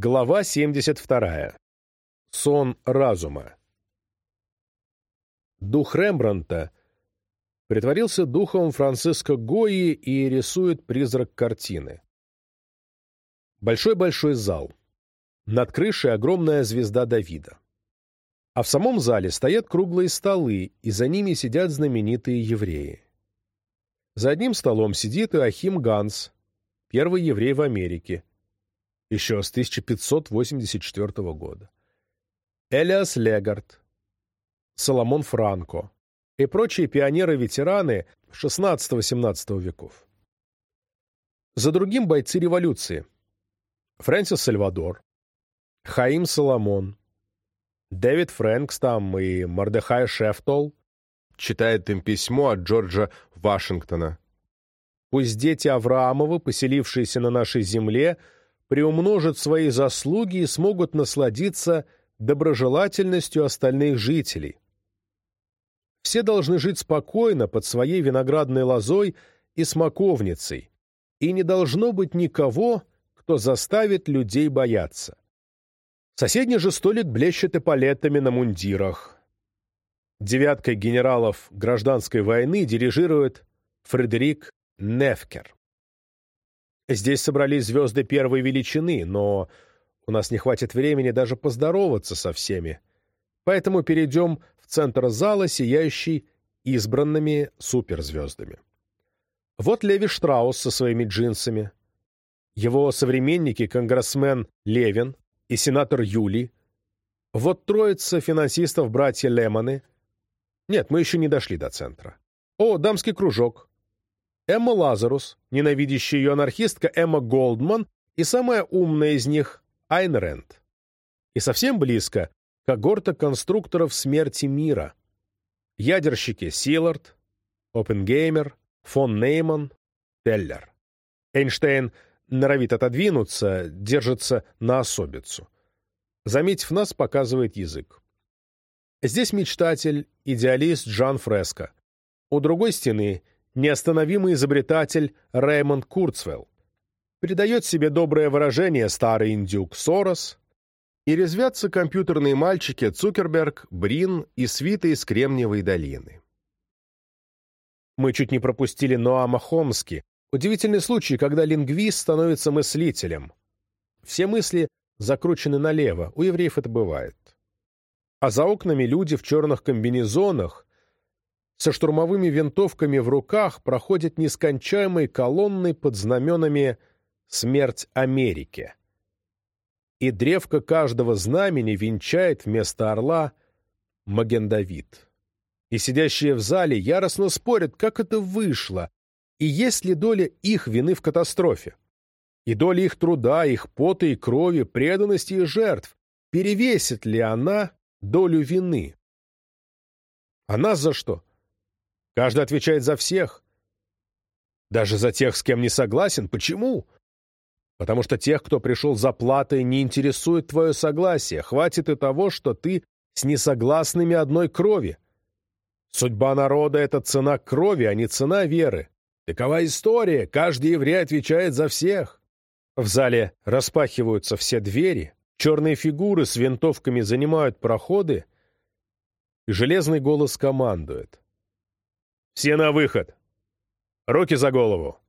Глава 72. Сон разума. Дух Рембрандта притворился духом Франциско Гои и рисует призрак картины. Большой-большой зал. Над крышей огромная звезда Давида. А в самом зале стоят круглые столы, и за ними сидят знаменитые евреи. За одним столом сидит Иохим Ганс, первый еврей в Америке, еще с 1584 года. Элиас Легард, Соломон Франко и прочие пионеры-ветераны XVI-XVII веков. За другим бойцы революции. Фрэнсис Сальвадор, Хаим Соломон, Дэвид Фрэнкс там и Мордехай Шефтол. Читает им письмо от Джорджа Вашингтона. Пусть дети Авраамовы, поселившиеся на нашей земле, приумножат свои заслуги и смогут насладиться доброжелательностью остальных жителей. Все должны жить спокойно под своей виноградной лозой и смоковницей, и не должно быть никого, кто заставит людей бояться. Соседний же столик блещет эполетами на мундирах. Девяткой генералов гражданской войны дирижирует Фредерик Нефкер. Здесь собрались звезды первой величины, но у нас не хватит времени даже поздороваться со всеми. Поэтому перейдем в центр зала, сияющий избранными суперзвездами. Вот Леви Штраус со своими джинсами. Его современники, конгрессмен Левин и сенатор Юли. Вот троица финансистов братья Лемоны. Нет, мы еще не дошли до центра. О, дамский кружок. Эмма Лазарус, ненавидящая ее анархистка Эмма Голдман и самая умная из них Айн Рэнд. И совсем близко когорта конструкторов смерти мира. Ядерщики Силард, Опенгеймер, фон Нейман, Теллер. Эйнштейн норовит отодвинуться, держится на особицу. Заметив нас, показывает язык. Здесь мечтатель, идеалист Джан Фреско. У другой стены неостановимый изобретатель Рэймонд Курцвелл. Придает себе доброе выражение старый индюк Сорос, и резвятся компьютерные мальчики Цукерберг, Брин и свиты из Кремниевой долины. Мы чуть не пропустили Ноама Хомски. Удивительный случай, когда лингвист становится мыслителем. Все мысли закручены налево, у евреев это бывает. А за окнами люди в черных комбинезонах со штурмовыми винтовками в руках проходят нескончаемой колонной под знаменами «Смерть Америке». И древко каждого знамени венчает вместо орла Магендавид. И сидящие в зале яростно спорят, как это вышло, и есть ли доля их вины в катастрофе. И доля их труда, их пота и крови, преданности и жертв, перевесит ли она долю вины? А нас за что? Каждый отвечает за всех. Даже за тех, с кем не согласен. Почему? Потому что тех, кто пришел за платой, не интересует твое согласие. Хватит и того, что ты с несогласными одной крови. Судьба народа — это цена крови, а не цена веры. Такова история. Каждый еврей отвечает за всех. В зале распахиваются все двери, черные фигуры с винтовками занимают проходы, и железный голос командует. Все на выход! Руки за голову!»